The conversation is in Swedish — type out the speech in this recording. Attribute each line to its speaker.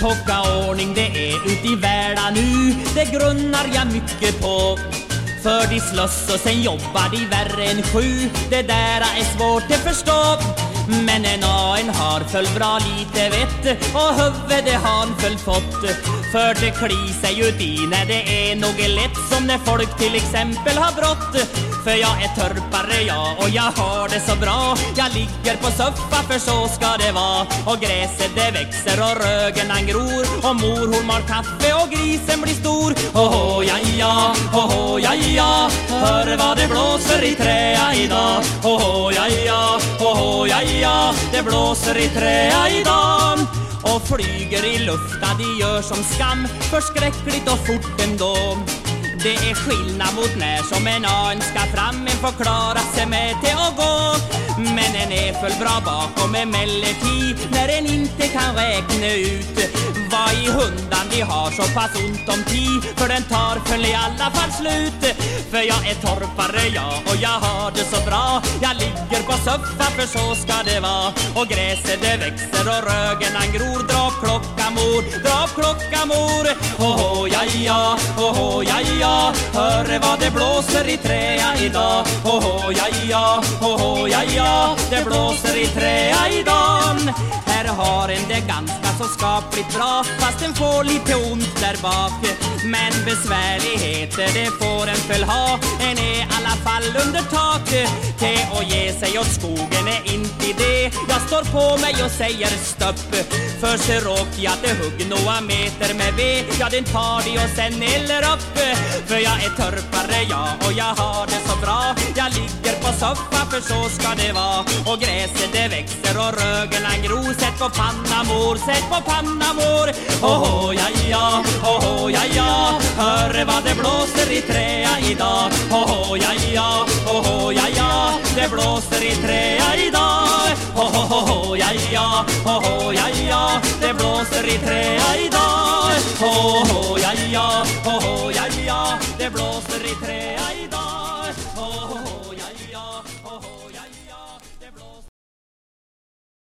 Speaker 1: Tocka ordning det är ut i världen nu. Det grunnar jag mycket på. För de slåss och sen jobbar de värre än sju. Det där är svårt att förstå men en en har föll bra lite vett. Och huvudet har han föll fått. För det kli sig ju i. När det är något lätt som när folk till exempel har brått. För jag är törpare jag och jag har det så bra. Jag ligger på soffa för så ska det vara. Och gräset det växer och rögen han gror. Och mor hon mal kaffe och grisen blir stor. Hoho ja ja, hoho ja ja. Hör vad det blåser i träa idag Hoho ja ja, hoho ja ja. Det blåser i träa idag och flyger i lufta, de gör som skam Förskräckligt och fort ändå. Det är skillnad mot när som en an ska fram. En får klara sig med till att gå. Men en är full bra bakom emellertid När en inte kan räkna ut vad i vi har så pass ont om tid För den tar väl i alla fall slut. För jag är torpare jag och jag har det så bra. Jag ligger på soffa för så ska det vara. Och gräset det växer och rögen han gror. Dra upp klocka mor, dra upp klocka mor. Hoho ja ja, hoho ja ja. Hör vad det blåser i träa idag. Hoho ja ja, hoho ja ja. Det blåser i träa idag. Här har en det ganska så skapligt bra Fast den får lite ont där bak. Men besvärligheter det får en väl ha. En är i alla fall under tak. Te att ge sig åt skogen är inte det Jag står på mig och säger stopp. För så råkar jag det hugg några meter med ved. Ja den tar de och sen eller upp. För jag är törpare jag och jag har det soppa för så ska det vara. Och gräset det växer och rögen han gror. Sätt på panna mor, sätt på panna mor. Hoho ja ja, hoho ja ja. Hör vad det blåser i träa idag. Hoho ja ja, hoho ja ja. Det blåser i träa idag. Hoho ja ja, hoho ja ja. Det blåser i träa idag. Hoho ja ja, hoho ja ja. Det blåser i träa